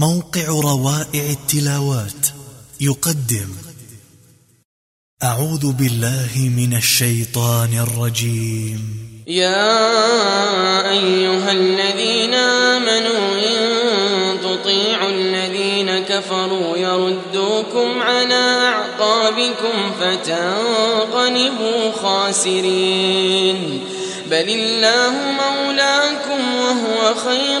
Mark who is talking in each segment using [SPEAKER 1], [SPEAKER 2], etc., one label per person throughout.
[SPEAKER 1] موقع روائع التلاوات. يقدم. أعوذ بالله من الشيطان الرجيم.
[SPEAKER 2] يا أيها الذين آمنوا إن تطيعوا الذين كفروا يردوكم على أعقابكم فتنقلبوا خاسرين. بل الله مولاكم وهو خير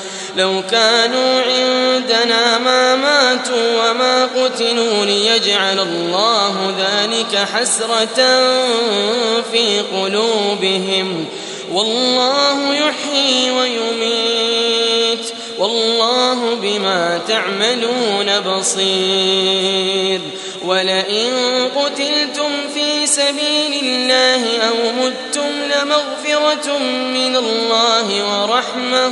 [SPEAKER 2] لو كانوا عندنا ما ماتوا وما قتلوا ليجعل الله ذلك حسرة في قلوبهم. والله يحيي ويميت. والله بما تعملون بصير. ولئن قتلتم في سبيل الله أو متم لمغفرة من الله ورحمة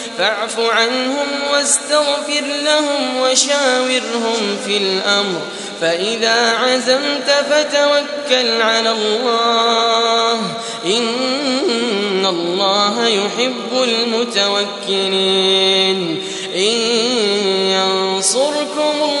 [SPEAKER 2] فاعف عنهم واستغفر لهم وشاورهم في الأمر. فإذا عزمت فتوكل على الله. إن الله يحب المتوكلين. إن ينصركم الله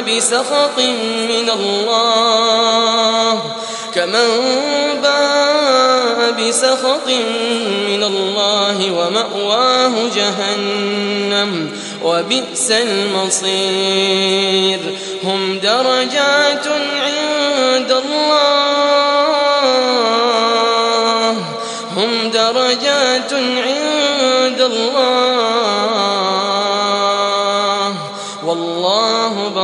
[SPEAKER 2] بسخط من الله كمن باء بسخط من الله ومأواه جهنم وبئس المصير هم درجات عند الله هم درجات عند الله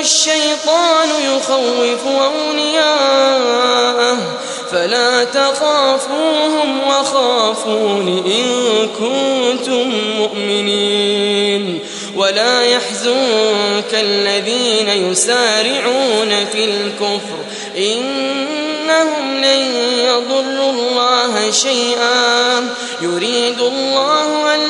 [SPEAKER 2] الشيطان يخوف أولياءه فلا تخافوهم وخافون إن كنتم مؤمنين ولا يحزنك الذين يسارعون في الكفر إنهم لن يضروا الله شيئا يريد الله أن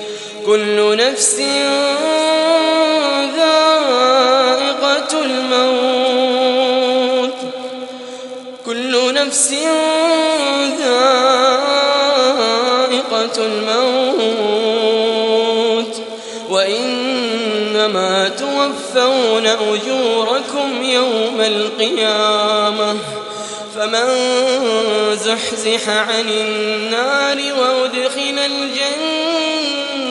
[SPEAKER 2] كل نفس ذائقة الموت. كل نفس ذائقة الموت. وإنما توفون أجوركم يوم القيامة. فمن زحزح عن النار وأدخل الجنة